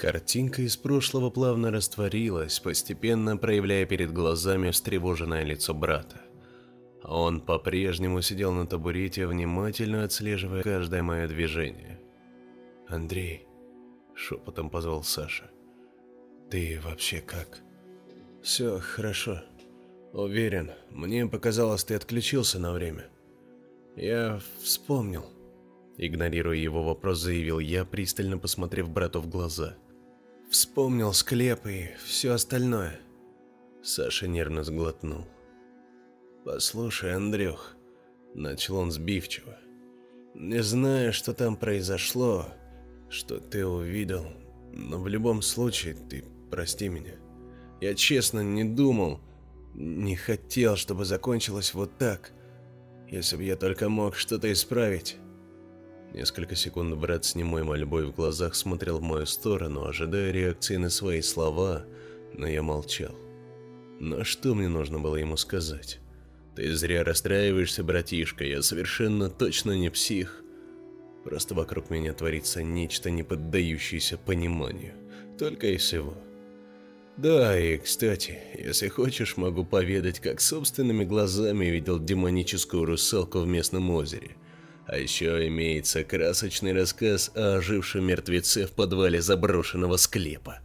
Картинка из прошлого плавно растворилась, постепенно проявляя перед глазами встревоженное лицо брата. Он по-прежнему сидел на табурете, внимательно отслеживая каждое мое движение. «Андрей», — шепотом позвал Саша, — «ты вообще как?» «Все хорошо. Уверен, мне показалось, ты отключился на время. Я вспомнил». Игнорируя его вопрос, заявил я, пристально посмотрев брату в глаза — Вспомнил склеп и все остальное. Саша нервно сглотнул. «Послушай, Андрюх», — начал он сбивчиво, — «не знаю, что там произошло, что ты увидел, но в любом случае ты прости меня. Я честно не думал, не хотел, чтобы закончилось вот так. Если бы я только мог что-то исправить, Несколько секунд брат с немой мольбой в глазах смотрел в мою сторону, ожидая реакции на свои слова, но я молчал. Но что мне нужно было ему сказать? Ты зря расстраиваешься, братишка, я совершенно точно не псих. Просто вокруг меня творится нечто, не поддающееся пониманию. Только и всего. Да, и, кстати, если хочешь, могу поведать, как собственными глазами видел демоническую русалку в местном озере – а еще имеется красочный рассказ о ожившем мертвеце в подвале заброшенного склепа.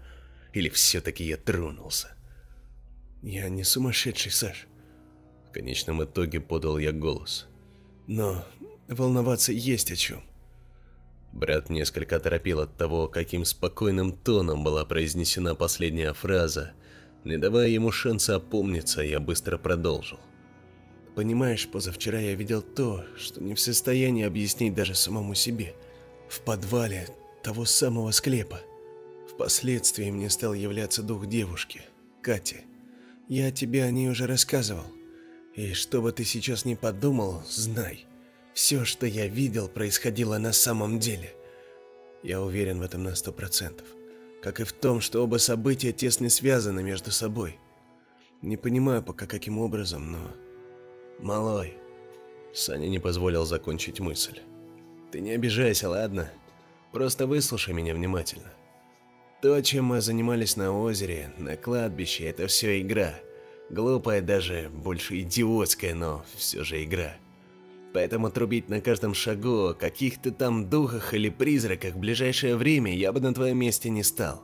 Или все-таки я тронулся? Я не сумасшедший, Саш. В конечном итоге подал я голос. Но волноваться есть о чем. Брат несколько торопил от того, каким спокойным тоном была произнесена последняя фраза. Не давая ему шанса опомниться, я быстро продолжил. Понимаешь, позавчера я видел то, что не в состоянии объяснить даже самому себе. В подвале того самого склепа. Впоследствии мне стал являться дух девушки, Кати. Я тебе о ней уже рассказывал. И что бы ты сейчас ни подумал, знай, все, что я видел, происходило на самом деле. Я уверен в этом на сто процентов. Как и в том, что оба события тесно связаны между собой. Не понимаю пока каким образом, но «Малой», — Саня не позволил закончить мысль. «Ты не обижайся, ладно? Просто выслушай меня внимательно. То, чем мы занимались на озере, на кладбище, это все игра. Глупая даже, больше идиотская, но все же игра. Поэтому трубить на каждом шагу о каких-то там духах или призраках в ближайшее время я бы на твоем месте не стал.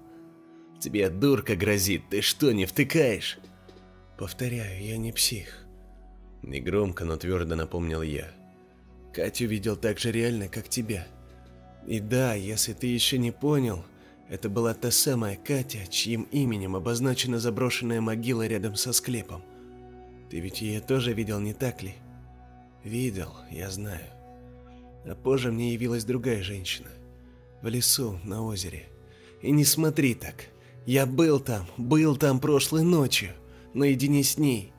Тебе дурка грозит, ты что, не втыкаешь? Повторяю, я не псих. Негромко, но твердо напомнил я. Катю видел так же реально, как тебя. И да, если ты еще не понял, это была та самая Катя, чьим именем обозначена заброшенная могила рядом со склепом. Ты ведь ее тоже видел, не так ли? Видел, я знаю. А позже мне явилась другая женщина. В лесу, на озере. И не смотри так. Я был там, был там прошлой ночью, наедине с ней.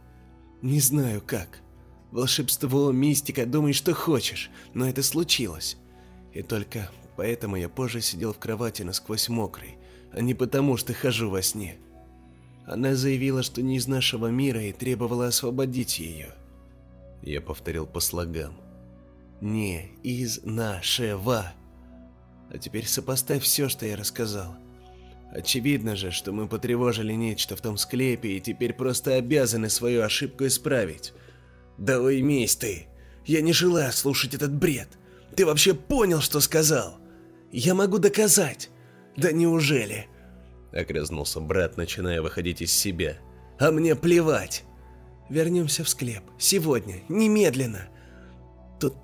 Не знаю как. Волшебство, мистика, думай что хочешь, но это случилось. И только поэтому я позже сидел в кровати насквозь мокрый, а не потому, что хожу во сне. Она заявила, что не из нашего мира и требовала освободить ее. Я повторил по слогам. Не из нашего. А теперь сопоставь все, что я рассказал. Очевидно же, что мы потревожили нечто в том склепе и теперь просто обязаны свою ошибку исправить. Да уймись ты. Я не желаю слушать этот бред. Ты вообще понял, что сказал? Я могу доказать. Да неужели? Огрызнулся брат, начиная выходить из себя. А мне плевать. Вернемся в склеп. Сегодня. Немедленно. Тут...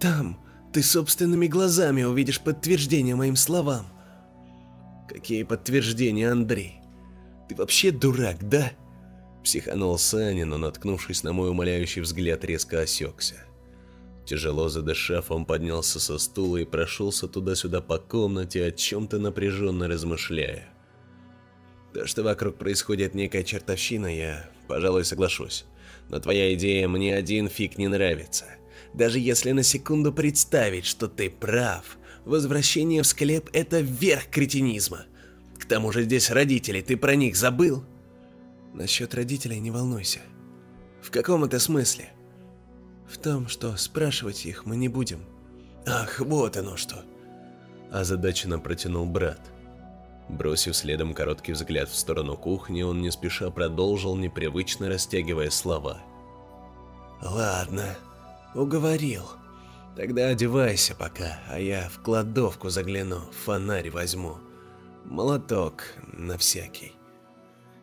Там... Ты собственными глазами увидишь подтверждение моим словам. Какие подтверждения, Андрей? Ты вообще дурак, да? Психанул Саня, но, наткнувшись на мой умоляющий взгляд, резко осекся. Тяжело задышав, он поднялся со стула и прошелся туда-сюда по комнате, о чем-то напряженно размышляя. То, что вокруг происходит некая чертовщина, я, пожалуй, соглашусь. Но твоя идея мне один фиг не нравится. Даже если на секунду представить, что ты прав, Возвращение в склеп – это верх кретинизма. К тому же здесь родители, ты про них забыл? Насчет родителей не волнуйся. В каком это смысле? В том, что спрашивать их мы не будем. Ах, вот оно что. Озадаченно протянул брат. Бросив следом короткий взгляд в сторону кухни, он не спеша продолжил, непривычно растягивая слова. «Ладно, уговорил. Тогда одевайся пока, а я в кладовку загляну, фонарь возьму. Молоток на всякий».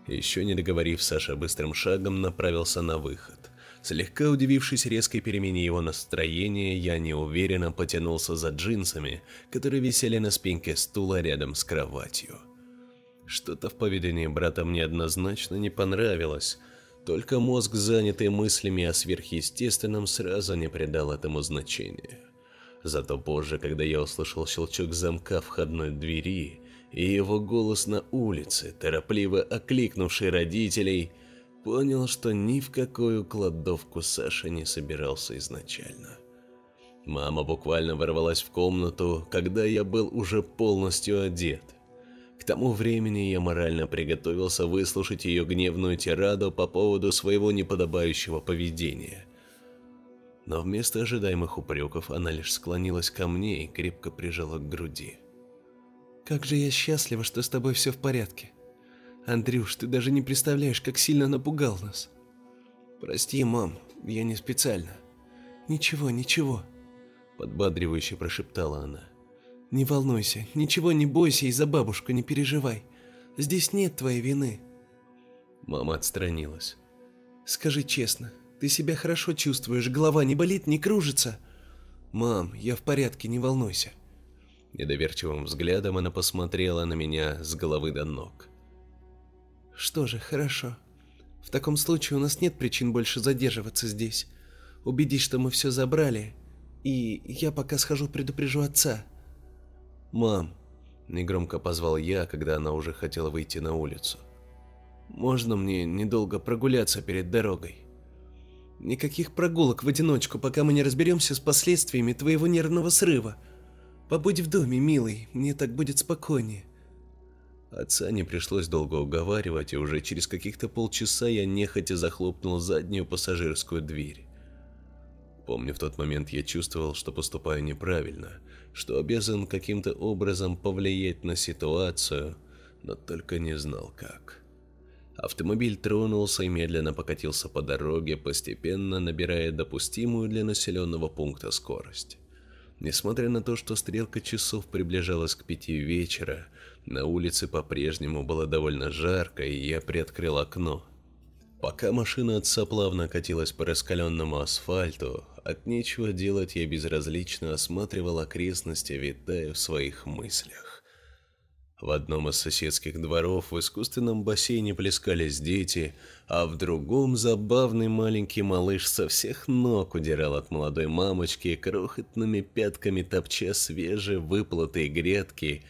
Еще не договорив, Саша быстрым шагом направился на выход. Слегка удивившись резкой перемене его настроения, я неуверенно потянулся за джинсами, которые висели на спинке стула рядом с кроватью. Что-то в поведении брата мне однозначно не понравилось, только мозг, занятый мыслями о сверхъестественном, сразу не придал этому значения. Зато позже, когда я услышал щелчок замка входной двери и его голос на улице, торопливо окликнувший родителей – понял, что ни в какую кладовку Саша не собирался изначально. Мама буквально ворвалась в комнату, когда я был уже полностью одет. К тому времени я морально приготовился выслушать ее гневную тираду по поводу своего неподобающего поведения. Но вместо ожидаемых упреков она лишь склонилась ко мне и крепко прижала к груди. «Как же я счастлива, что с тобой все в порядке. Андрюш, ты даже не представляешь, как сильно напугал нас. Прости, мам, я не специально. Ничего, ничего, подбадривающе прошептала она. Не волнуйся, ничего не бойся и за бабушку не переживай. Здесь нет твоей вины. Мама отстранилась. Скажи честно, ты себя хорошо чувствуешь, голова не болит, не кружится? Мам, я в порядке, не волнуйся. Недоверчивым взглядом она посмотрела на меня с головы до ног. Что же, хорошо. В таком случае у нас нет причин больше задерживаться здесь. Убедись, что мы все забрали, и я пока схожу предупрежу отца. Мам, негромко позвал я, когда она уже хотела выйти на улицу. Можно мне недолго прогуляться перед дорогой? Никаких прогулок в одиночку, пока мы не разберемся с последствиями твоего нервного срыва. Побудь в доме, милый, мне так будет спокойнее. Отца не пришлось долго уговаривать, и уже через каких-то полчаса я нехотя захлопнул заднюю пассажирскую дверь. Помню, в тот момент я чувствовал, что поступаю неправильно, что обязан каким-то образом повлиять на ситуацию, но только не знал как. Автомобиль тронулся и медленно покатился по дороге, постепенно набирая допустимую для населенного пункта скорость. Несмотря на то, что стрелка часов приближалась к пяти вечера, на улице по-прежнему было довольно жарко, и я приоткрыл окно. Пока машина отца плавно катилась по раскаленному асфальту, от нечего делать я безразлично осматривал окрестности, витая в своих мыслях. В одном из соседских дворов в искусственном бассейне плескались дети, а в другом забавный маленький малыш со всех ног удирал от молодой мамочки, крохотными пятками топча свежие выплатые грядки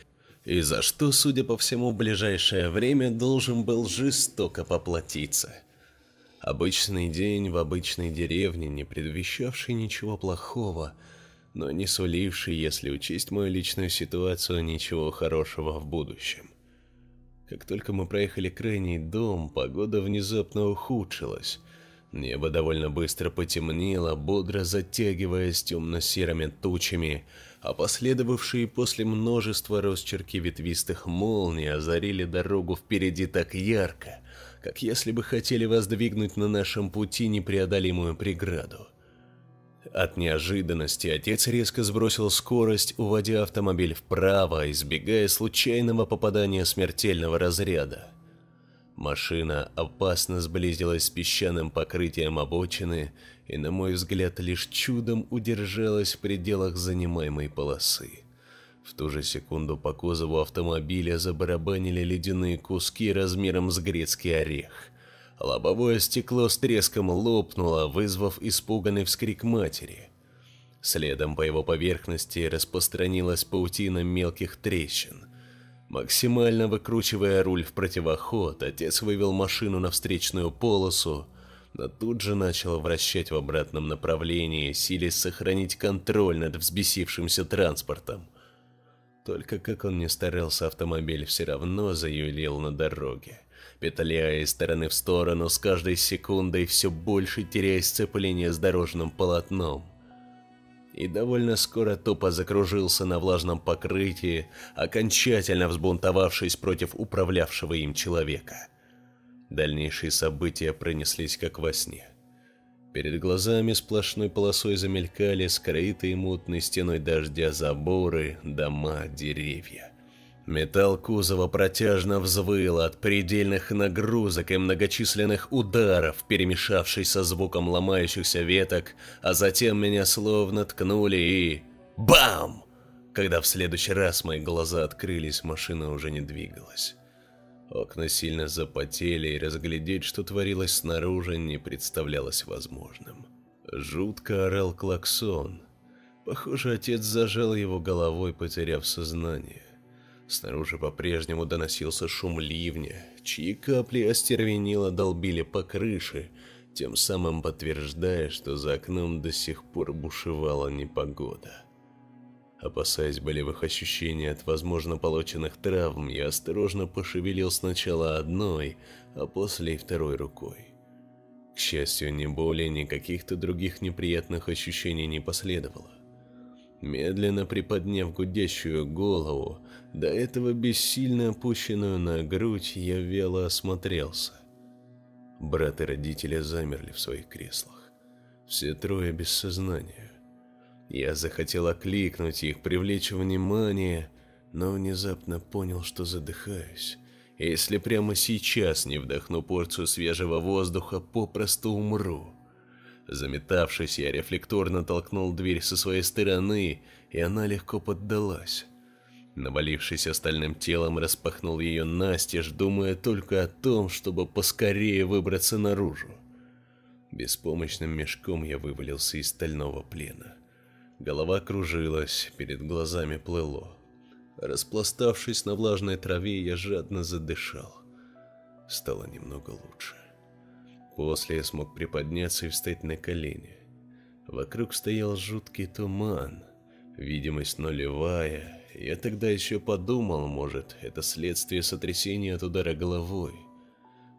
и за что, судя по всему, в ближайшее время должен был жестоко поплатиться. Обычный день в обычной деревне, не предвещавший ничего плохого, но не суливший, если учесть мою личную ситуацию, ничего хорошего в будущем. Как только мы проехали крайний дом, погода внезапно ухудшилась. Небо довольно быстро потемнело, бодро затягиваясь темно-серыми тучами, а последовавшие после множества росчерки ветвистых молний озарили дорогу впереди так ярко, как если бы хотели воздвигнуть на нашем пути непреодолимую преграду. От неожиданности отец резко сбросил скорость, уводя автомобиль вправо, избегая случайного попадания смертельного разряда. Машина опасно сблизилась с песчаным покрытием обочины и, на мой взгляд, лишь чудом удержалась в пределах занимаемой полосы. В ту же секунду по кузову автомобиля забарабанили ледяные куски размером с грецкий орех. Лобовое стекло с треском лопнуло, вызвав испуганный вскрик матери. Следом по его поверхности распространилась паутина мелких трещин. Максимально выкручивая руль в противоход, отец вывел машину на встречную полосу, но тут же начал вращать в обратном направлении, силясь сохранить контроль над взбесившимся транспортом. Только как он не старался, автомобиль все равно заюлил на дороге, петляя из стороны в сторону с каждой секундой все больше теряя сцепление с дорожным полотном. и довольно скоро тупо закружился на влажном покрытии, окончательно взбунтовавшись против управлявшего им человека. Дальнейшие события пронеслись как во сне. Перед глазами сплошной полосой замелькали скрытые мутной стеной дождя заборы, дома, деревья. Металл кузова протяжно взвыл от предельных нагрузок и многочисленных ударов, перемешавшись со звуком ломающихся веток, а затем меня словно ткнули и... Бам! Когда в следующий раз мои глаза открылись, машина уже не двигалась. Окна сильно запотели, и разглядеть, что творилось снаружи, не представлялось возможным. Жутко орал клаксон. Похоже, отец зажал его головой, потеряв сознание. Снаружи по-прежнему доносился шум ливня, чьи капли остервенело долбили по крыше, тем самым подтверждая, что за окном до сих пор бушевала непогода. Опасаясь болевых ощущений от возможно полученных травм, я осторожно пошевелил сначала одной, а после и второй рукой. К счастью, ни боли, ни каких-то других неприятных ощущений не последовало. Медленно приподняв гудящую голову, до этого бессильно опущенную на грудь, я вело осмотрелся. Брат и родители замерли в своих креслах. Все трое без сознания. Я захотел окликнуть их, привлечь внимание, но внезапно понял, что задыхаюсь. Если прямо сейчас не вдохну порцию свежего воздуха, попросту умру. Заметавшись, я рефлекторно толкнул дверь со своей стороны, и она легко поддалась. Навалившись остальным телом, распахнул ее настежь, думая только о том, чтобы поскорее выбраться наружу. Беспомощным мешком я вывалился из стального плена. Голова кружилась, перед глазами плыло. Распластавшись на влажной траве, я жадно задышал. Стало немного лучше. После я смог приподняться и встать на колени. Вокруг стоял жуткий туман, видимость нулевая. Я тогда еще подумал, может, это следствие сотрясения от удара головой.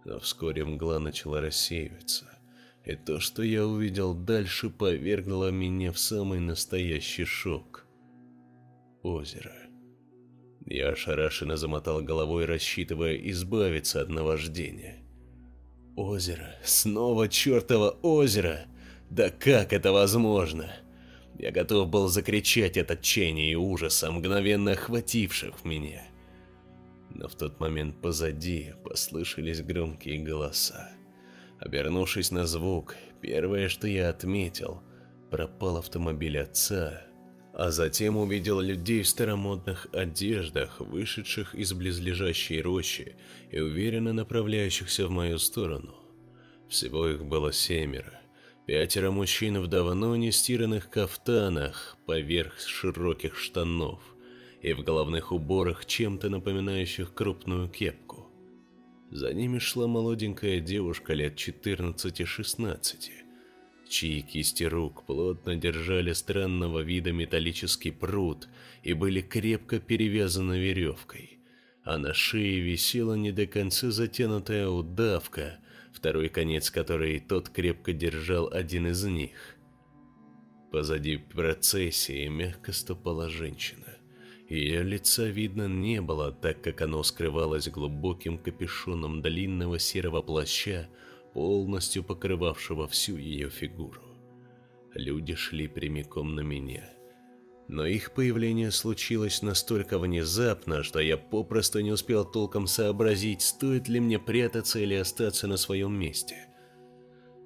Но вскоре мгла начала рассеиваться, и то, что я увидел дальше, повергло меня в самый настоящий шок. Озеро. Я ошарашенно замотал головой, рассчитывая избавиться от наваждения. Озеро. Снова чертово озеро. Да как это возможно? Я готов был закричать от отчаяния и ужаса, мгновенно охвативших меня. Но в тот момент позади послышались громкие голоса. Обернувшись на звук, первое, что я отметил, пропал автомобиль отца, а затем увидел людей в старомодных одеждах, вышедших из близлежащей рощи и уверенно направляющихся в мою сторону. Всего их было семеро. Пятеро мужчин в давно не стиранных кафтанах поверх широких штанов и в головных уборах, чем-то напоминающих крупную кепку. За ними шла молоденькая девушка лет 14-16, чьи кисти рук плотно держали странного вида металлический пруд и были крепко перевязаны веревкой, а на шее висела не до конца затянутая удавка, второй конец которой тот крепко держал один из них. Позади процессии мягко ступала женщина. Ее лица видно не было, так как оно скрывалось глубоким капюшоном длинного серого плаща, полностью покрывавшего всю ее фигуру. Люди шли прямиком на меня. Но их появление случилось настолько внезапно, что я попросту не успел толком сообразить, стоит ли мне прятаться или остаться на своем месте.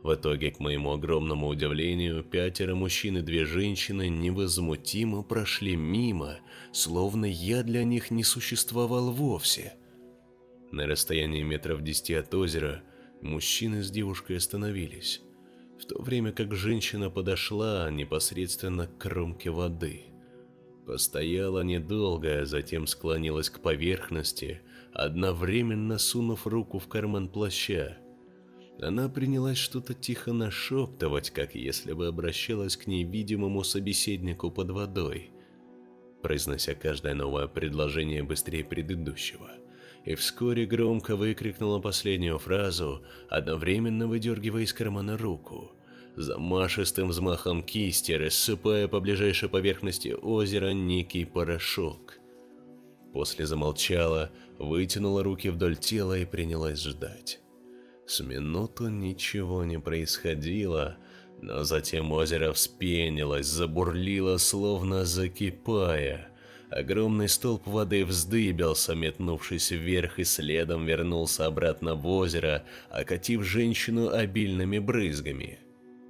В итоге, к моему огромному удивлению, пятеро мужчин и две женщины невозмутимо прошли мимо, словно я для них не существовал вовсе. На расстоянии метров десяти от озера Мужчины с девушкой остановились, в то время как женщина подошла непосредственно к кромке воды. Постояла недолго, а затем склонилась к поверхности, одновременно сунув руку в карман плаща. Она принялась что-то тихо нашептывать, как если бы обращалась к невидимому собеседнику под водой, произнося каждое новое предложение быстрее предыдущего и вскоре громко выкрикнула последнюю фразу, одновременно выдергивая из кармана руку. замашистым взмахом кисти, рассыпая по ближайшей поверхности озера некий порошок. После замолчала, вытянула руки вдоль тела и принялась ждать. С минуту ничего не происходило, но затем озеро вспенилось, забурлило, словно закипая. Огромный столб воды вздыбился, метнувшись вверх и следом вернулся обратно в озеро, окатив женщину обильными брызгами.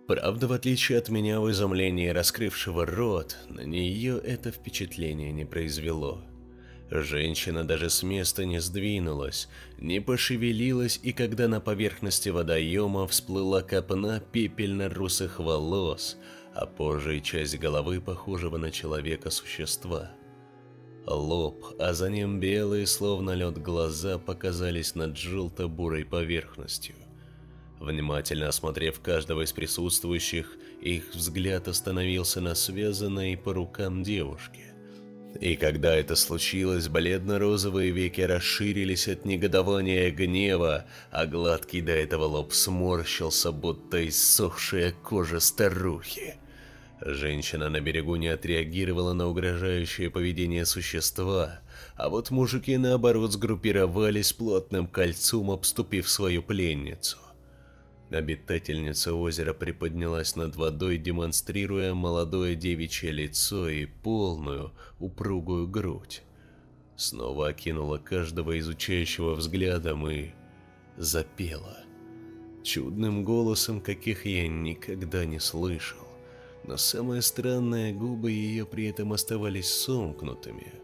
Правда, в отличие от меня в изумлении раскрывшего рот, на нее это впечатление не произвело. Женщина даже с места не сдвинулась, не пошевелилась, и когда на поверхности водоема всплыла копна пепельно-русых волос, а позже и часть головы похожего на человека существа. Лоб, а за ним белые, словно лед глаза, показались над желто-бурой поверхностью. Внимательно осмотрев каждого из присутствующих, их взгляд остановился на связанной по рукам девушке. И когда это случилось, бледно-розовые веки расширились от негодования и гнева, а гладкий до этого лоб сморщился, будто иссохшая кожа старухи. Женщина на берегу не отреагировала на угрожающее поведение существа, а вот мужики наоборот сгруппировались плотным кольцом, обступив свою пленницу. Обитательница озера приподнялась над водой, демонстрируя молодое девичье лицо и полную, упругую грудь. Снова окинула каждого изучающего взглядом и запела. Чудным голосом, каких я никогда не слышал. Но самое странное, губы ее при этом оставались сомкнутыми.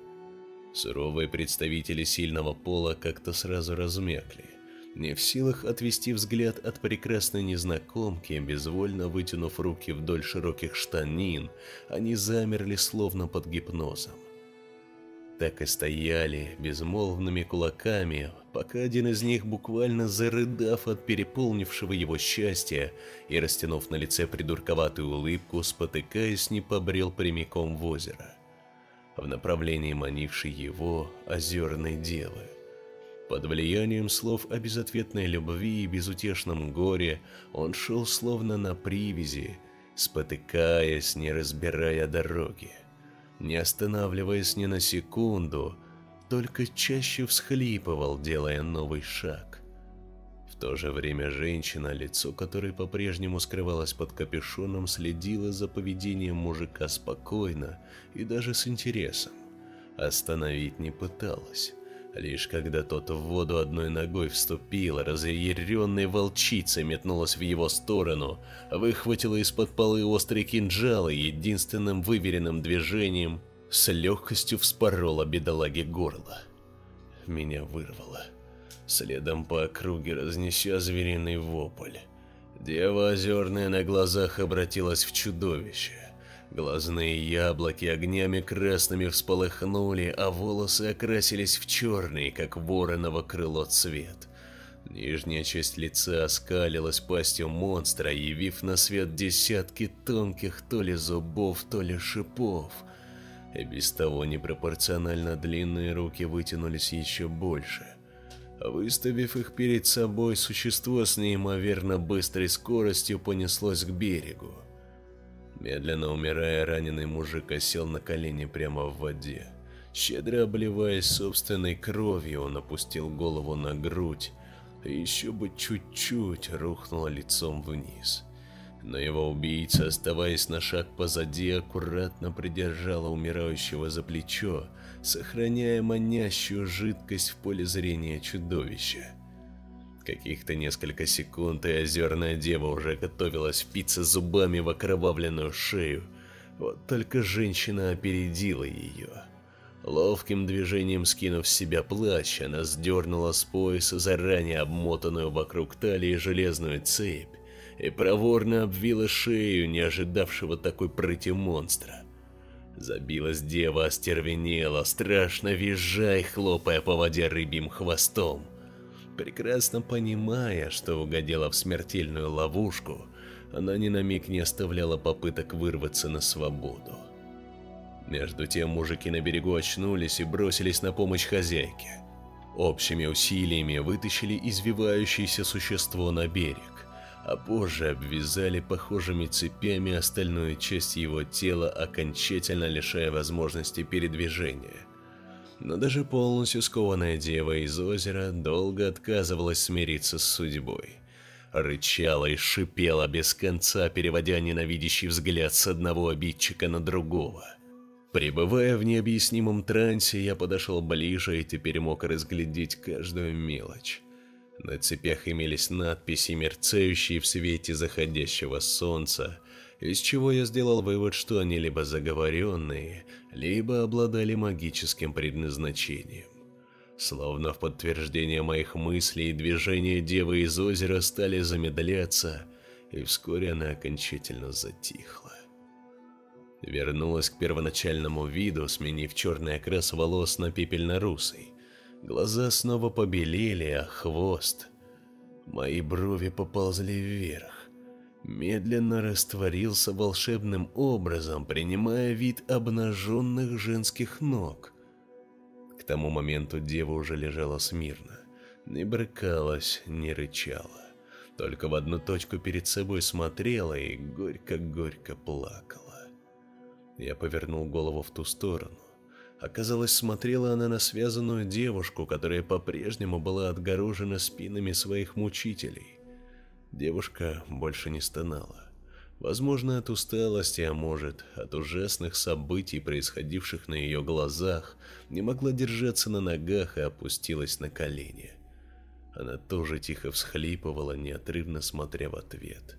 Суровые представители сильного пола как-то сразу размякли не в силах отвести взгляд от прекрасной незнакомки, безвольно вытянув руки вдоль широких штанин, они замерли словно под гипнозом. Так и стояли безмолвными кулаками, пока один из них, буквально зарыдав от переполнившего его счастья и растянув на лице придурковатую улыбку, спотыкаясь, не побрел прямиком в озеро, в направлении манившей его озерной девы. Под влиянием слов о безответной любви и безутешном горе он шел словно на привязи, спотыкаясь, не разбирая дороги. Не останавливаясь ни на секунду, только чаще всхлипывал, делая новый шаг. В то же время женщина, лицо которой по-прежнему скрывалось под капюшоном, следила за поведением мужика спокойно и даже с интересом. Остановить не пыталась. Лишь когда тот в воду одной ногой вступил, разъяренной волчицей метнулась в его сторону, выхватила из-под полы острый кинжал и единственным выверенным движением с легкостью вспорола бедолаге горло. Меня вырвало. Следом по округе разнеся звериный вопль. Дева озерная на глазах обратилась в чудовище. Глазные яблоки огнями красными всполыхнули, а волосы окрасились в черный, как вороново крыло цвет. Нижняя часть лица оскалилась пастью монстра, явив на свет десятки тонких то ли зубов, то ли шипов. И без того непропорционально длинные руки вытянулись еще больше. Выставив их перед собой, существо с неимоверно быстрой скоростью понеслось к берегу. Медленно умирая, раненый мужик осел на колени прямо в воде. Щедро обливаясь собственной кровью, он опустил голову на грудь, и еще бы чуть-чуть рухнул лицом вниз. Но его убийца, оставаясь на шаг позади, аккуратно придержала умирающего за плечо, сохраняя манящую жидкость в поле зрения чудовища. Каких-то несколько секунд, и озерная дева уже готовилась впиться зубами в окровавленную шею. Вот только женщина опередила ее. Ловким движением скинув с себя плащ, она сдернула с пояса заранее обмотанную вокруг талии железную цепь и проворно обвила шею не ожидавшего такой прыти монстра. Забилась дева, остервенела, страшно визжая, хлопая по воде рыбьим хвостом. Прекрасно понимая, что угодила в смертельную ловушку, она ни на миг не оставляла попыток вырваться на свободу. Между тем мужики на берегу очнулись и бросились на помощь хозяйке. Общими усилиями вытащили извивающееся существо на берег, а позже обвязали похожими цепями остальную часть его тела, окончательно лишая возможности передвижения. Но даже полностью скованная дева из озера долго отказывалась смириться с судьбой. Рычала и шипела без конца, переводя ненавидящий взгляд с одного обидчика на другого. Пребывая в необъяснимом трансе, я подошел ближе и теперь мог разглядеть каждую мелочь. На цепях имелись надписи, мерцающие в свете заходящего солнца, из чего я сделал вывод, что они либо заговоренные, либо обладали магическим предназначением. Словно в подтверждение моих мыслей, движения Девы из озера стали замедляться, и вскоре она окончательно затихла. Вернулась к первоначальному виду, сменив черный окрас волос на пепельно-русый. Глаза снова побелели, а хвост... Мои брови поползли вверх. Медленно растворился волшебным образом, принимая вид обнаженных женских ног. К тому моменту дева уже лежала смирно. Не брыкалась, не рычала. Только в одну точку перед собой смотрела и горько-горько плакала. Я повернул голову в ту сторону. Оказалось, смотрела она на связанную девушку, которая по-прежнему была отгорожена спинами своих мучителей. Девушка больше не стонала. Возможно, от усталости, а может, от ужасных событий, происходивших на ее глазах, не могла держаться на ногах и опустилась на колени. Она тоже тихо всхлипывала, неотрывно смотря в ответ.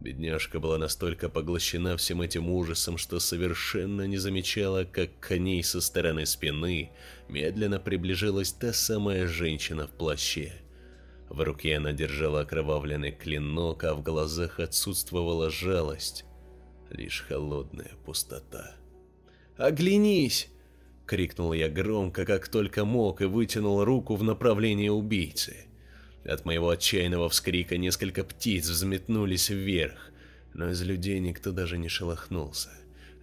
Бедняжка была настолько поглощена всем этим ужасом, что совершенно не замечала, как к ней со стороны спины медленно приближалась та самая женщина в плаще. В руке она держала окровавленный клинок, а в глазах отсутствовала жалость, лишь холодная пустота. «Оглянись!» — крикнул я громко, как только мог, и вытянул руку в направлении убийцы. От моего отчаянного вскрика несколько птиц взметнулись вверх, но из людей никто даже не шелохнулся,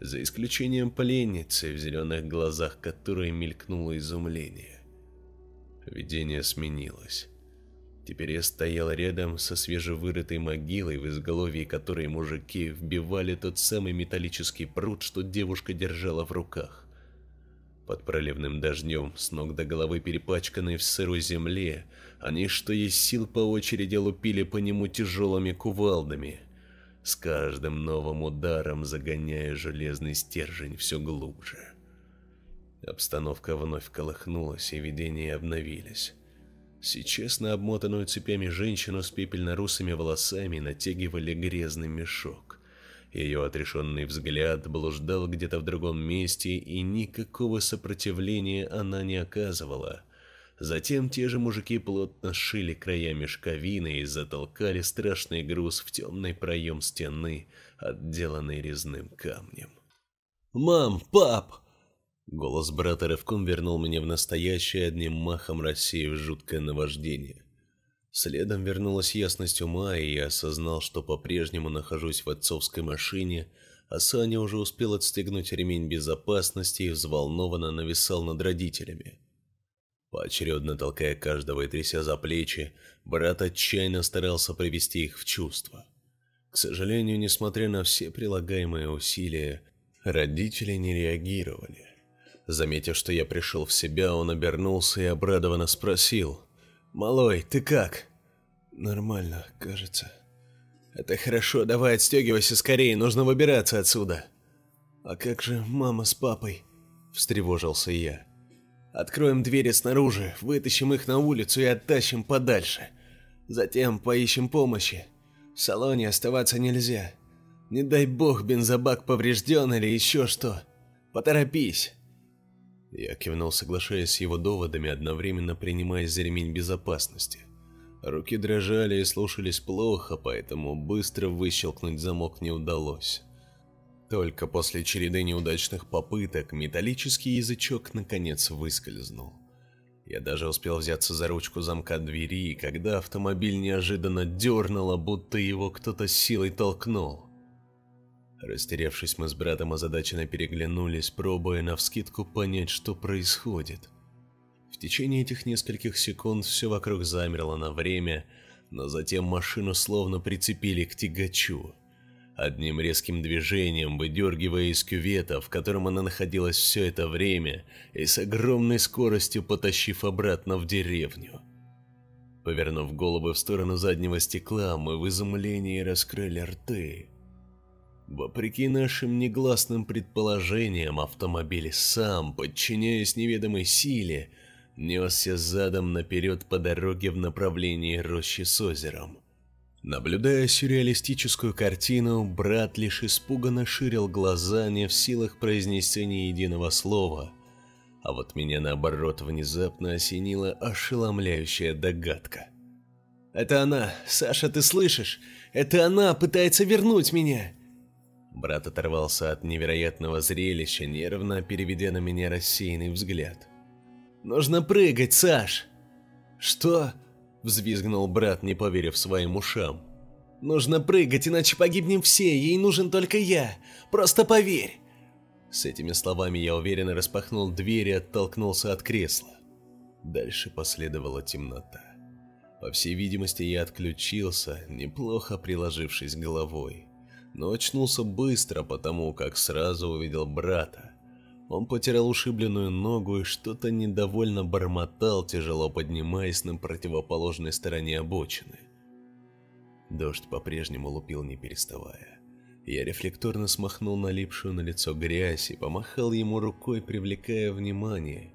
за исключением пленницы, в зеленых глазах которой мелькнуло изумление. Видение сменилось. Теперь я стоял рядом со свежевырытой могилой, в изголовье которой мужики вбивали тот самый металлический пруд, что девушка держала в руках. Под проливным дождем, с ног до головы перепачканной в сырой земле, они что есть сил по очереди лупили по нему тяжелыми кувалдами, с каждым новым ударом загоняя железный стержень все глубже. Обстановка вновь колыхнулась, и видения обновились. Сейчас на обмотанную цепями женщину с пепельно-русыми волосами натягивали грязный мешок. Ее отрешенный взгляд блуждал где-то в другом месте, и никакого сопротивления она не оказывала. Затем те же мужики плотно сшили края мешковины и затолкали страшный груз в темный проем стены, отделанный резным камнем. «Мам! Пап!» Голос брата рывком вернул меня в настоящее, одним махом рассеяв жуткое наваждение. Следом вернулась ясность ума, и я осознал, что по-прежнему нахожусь в отцовской машине, а Саня уже успел отстегнуть ремень безопасности и взволнованно нависал над родителями. Поочередно толкая каждого и тряся за плечи, брат отчаянно старался привести их в чувство. К сожалению, несмотря на все прилагаемые усилия, родители не реагировали. Заметив, что я пришел в себя, он обернулся и обрадованно спросил – «Малой, ты как?» «Нормально, кажется». «Это хорошо, давай отстегивайся скорее, нужно выбираться отсюда». «А как же мама с папой?» – встревожился я. «Откроем двери снаружи, вытащим их на улицу и оттащим подальше. Затем поищем помощи. В салоне оставаться нельзя. Не дай бог бензобак поврежден или еще что. Поторопись». Я кивнул, соглашаясь с его доводами, одновременно принимаясь за ремень безопасности. Руки дрожали и слушались плохо, поэтому быстро выщелкнуть замок не удалось. Только после череды неудачных попыток металлический язычок наконец выскользнул. Я даже успел взяться за ручку замка двери, когда автомобиль неожиданно дернуло, будто его кто-то силой толкнул. Растерявшись, мы с братом озадаченно переглянулись, пробуя навскидку понять, что происходит. В течение этих нескольких секунд все вокруг замерло на время, но затем машину словно прицепили к тягачу. Одним резким движением, выдергивая из кювета, в котором она находилась все это время, и с огромной скоростью потащив обратно в деревню. Повернув головы в сторону заднего стекла, мы в изумлении раскрыли рты. Вопреки нашим негласным предположениям, автомобиль сам, подчиняясь неведомой силе, несся задом наперед по дороге в направлении рощи с озером. Наблюдая сюрреалистическую картину, брат лишь испуганно ширил глаза, не в силах произнести ни единого слова. А вот меня, наоборот, внезапно осенила ошеломляющая догадка. «Это она! Саша, ты слышишь? Это она пытается вернуть меня!» Брат оторвался от невероятного зрелища, нервно переведя на меня рассеянный взгляд. «Нужно прыгать, Саш!» «Что?» – взвизгнул брат, не поверив своим ушам. «Нужно прыгать, иначе погибнем все, ей нужен только я! Просто поверь!» С этими словами я уверенно распахнул дверь и оттолкнулся от кресла. Дальше последовала темнота. По всей видимости, я отключился, неплохо приложившись головой но очнулся быстро, потому как сразу увидел брата. Он потерял ушибленную ногу и что-то недовольно бормотал, тяжело поднимаясь на противоположной стороне обочины. Дождь по-прежнему лупил не переставая. Я рефлекторно смахнул налипшую на лицо грязь и помахал ему рукой, привлекая внимание.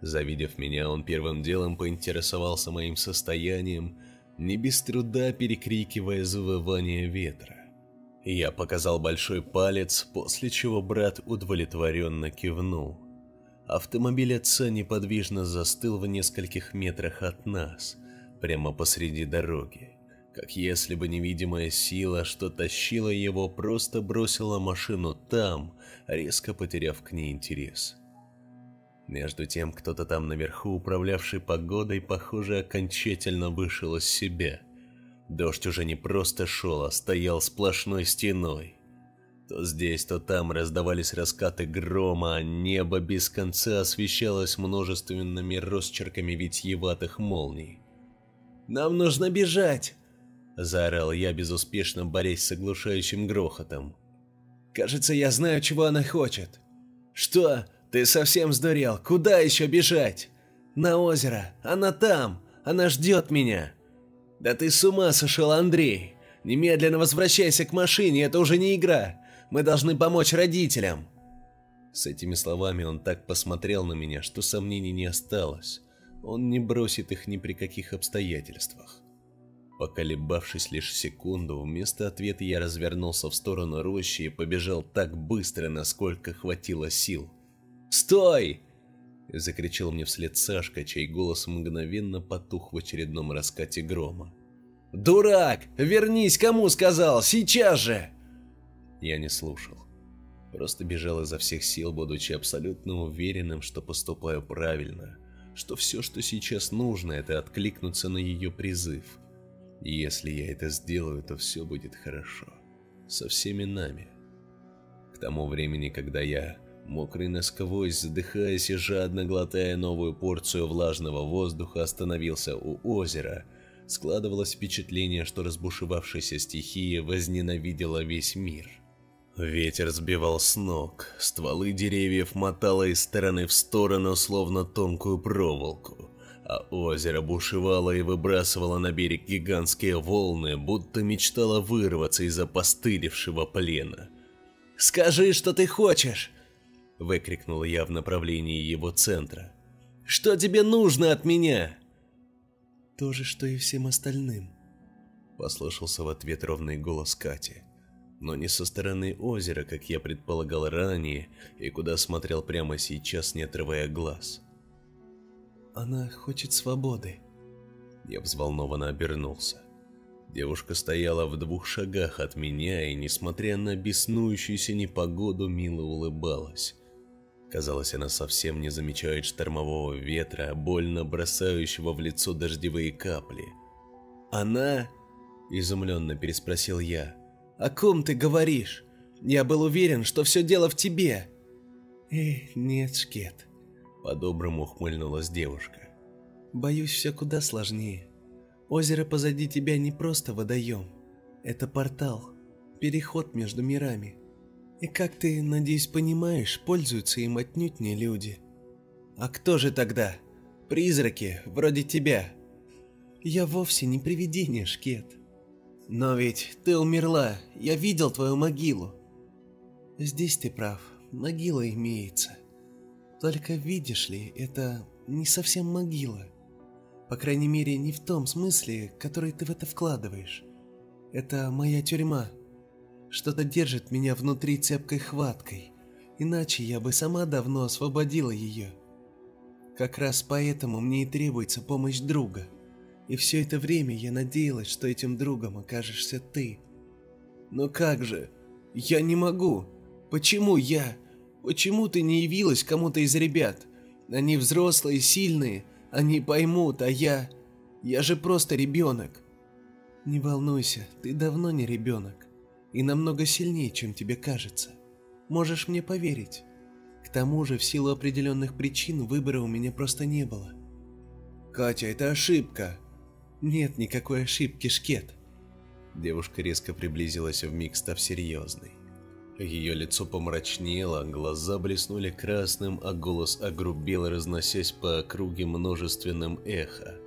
Завидев меня, он первым делом поинтересовался моим состоянием, не без труда перекрикивая завывание ветра. Я показал большой палец, после чего брат удовлетворенно кивнул. Автомобиль отца неподвижно застыл в нескольких метрах от нас, прямо посреди дороги, как если бы невидимая сила, что тащила его, просто бросила машину там, резко потеряв к ней интерес. Между тем, кто-то там наверху, управлявший погодой, похоже, окончательно вышел из себя – Дождь уже не просто шел, а стоял сплошной стеной. То здесь, то там раздавались раскаты грома, а небо без конца освещалось множественными росчерками витьеватых молний. «Нам нужно бежать!» – заорал я, безуспешно борясь с оглушающим грохотом. «Кажется, я знаю, чего она хочет». «Что? Ты совсем сдурел? Куда еще бежать?» «На озеро! Она там! Она ждет меня!» «Да ты с ума сошел, Андрей! Немедленно возвращайся к машине, это уже не игра! Мы должны помочь родителям!» С этими словами он так посмотрел на меня, что сомнений не осталось. Он не бросит их ни при каких обстоятельствах. Поколебавшись лишь секунду, вместо ответа я развернулся в сторону рощи и побежал так быстро, насколько хватило сил. «Стой!» — закричал мне вслед Сашка, чей голос мгновенно потух в очередном раскате грома. «Дурак! Вернись, кому сказал! Сейчас же!» Я не слушал. Просто бежал изо всех сил, будучи абсолютно уверенным, что поступаю правильно, что все, что сейчас нужно, это откликнуться на ее призыв. И если я это сделаю, то все будет хорошо. Со всеми нами. К тому времени, когда я Мокрый насквозь, задыхаясь и жадно глотая новую порцию влажного воздуха, остановился у озера. Складывалось впечатление, что разбушевавшаяся стихия возненавидела весь мир. Ветер сбивал с ног, стволы деревьев мотало из стороны в сторону, словно тонкую проволоку, а озеро бушевало и выбрасывало на берег гигантские волны, будто мечтало вырваться из опостылевшего плена. «Скажи, что ты хочешь!» Выкрикнула я в направлении его центра. «Что тебе нужно от меня?» «То же, что и всем остальным», — послышался в ответ ровный голос Кати. Но не со стороны озера, как я предполагал ранее, и куда смотрел прямо сейчас, не отрывая глаз. «Она хочет свободы». Я взволнованно обернулся. Девушка стояла в двух шагах от меня и, несмотря на беснующуюся непогоду, мило улыбалась. Казалось, она совсем не замечает штормового ветра, больно бросающего в лицо дождевые капли. «Она?» – изумленно переспросил я. «О ком ты говоришь? Я был уверен, что все дело в тебе!» «Эх, нет, Шкет», – по-доброму ухмыльнулась девушка. «Боюсь, все куда сложнее. Озеро позади тебя не просто водоем. Это портал, переход между мирами. И как ты, надеюсь, понимаешь, пользуются им отнюдь не люди. А кто же тогда? Призраки, вроде тебя. Я вовсе не привидение, Шкет. Но ведь ты умерла, я видел твою могилу. Здесь ты прав, могила имеется. Только видишь ли, это не совсем могила. По крайней мере, не в том смысле, который ты в это вкладываешь. Это моя тюрьма. Что-то держит меня внутри цепкой хваткой, иначе я бы сама давно освободила ее. Как раз поэтому мне и требуется помощь друга. И все это время я надеялась, что этим другом окажешься ты. Но как же? Я не могу. Почему я? Почему ты не явилась кому-то из ребят? Они взрослые, сильные, они поймут, а я... Я же просто ребенок. Не волнуйся, ты давно не ребенок. И намного сильнее, чем тебе кажется. Можешь мне поверить. К тому же, в силу определенных причин, выбора у меня просто не было. Катя, это ошибка. Нет никакой ошибки, Шкет. Девушка резко приблизилась, вмиг став серьезной. Ее лицо помрачнело, глаза блеснули красным, а голос огрубел, разносясь по округе множественным эхо.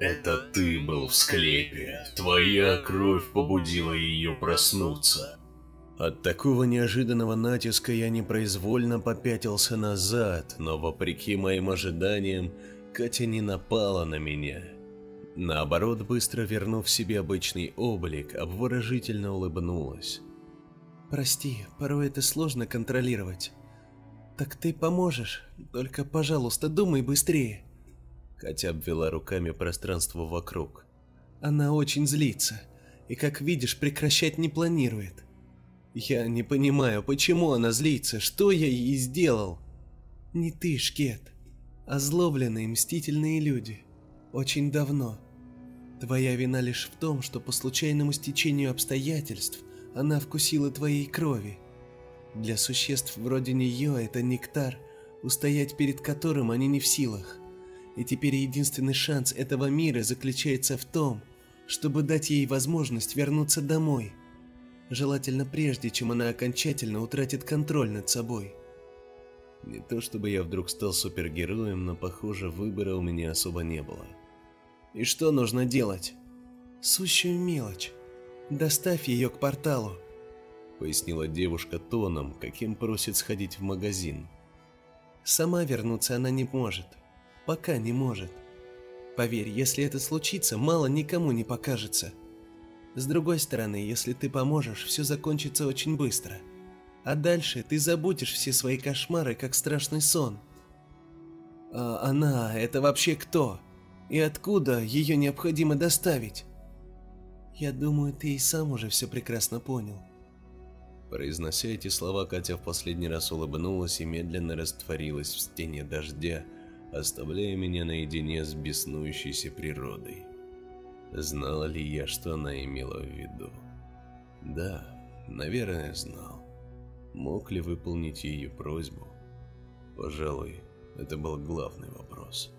«Это ты был в склепе. Твоя кровь побудила ее проснуться». От такого неожиданного натиска я непроизвольно попятился назад, но вопреки моим ожиданиям, Катя не напала на меня. Наоборот, быстро вернув себе обычный облик, обворожительно улыбнулась. Прости, порой это сложно контролировать. Так ты поможешь, только, пожалуйста, думай быстрее. Катя обвела руками пространство вокруг. Она очень злится, и, как видишь, прекращать не планирует. Я не понимаю, почему она злится, что я ей сделал. Не ты, Шкет, а злобленные мстительные люди. Очень давно. Твоя вина лишь в том, что по случайному стечению обстоятельств она вкусила твоей крови. Для существ вроде нее это нектар, устоять перед которым они не в силах. И теперь единственный шанс этого мира заключается в том, чтобы дать ей возможность вернуться домой. Желательно прежде, чем она окончательно утратит контроль над собой. Не то чтобы я вдруг стал супергероем, но, похоже, выбора у меня особо не было. И что нужно делать? Сущую мелочь. «Доставь ее к порталу», — пояснила девушка тоном, каким просит сходить в магазин. «Сама вернуться она не может. Пока не может. Поверь, если это случится, мало никому не покажется. С другой стороны, если ты поможешь, все закончится очень быстро. А дальше ты забудешь все свои кошмары, как страшный сон. А она, это вообще кто? И откуда ее необходимо доставить? Я думаю, ты и сам уже все прекрасно понял. Произнося эти слова, Катя в последний раз улыбнулась и медленно растворилась в стене дождя, оставляя меня наедине с беснующейся природой. Знала ли я, что она имела в виду? Да, наверное, знал. Мог ли выполнить ее просьбу? Пожалуй, это был главный вопрос.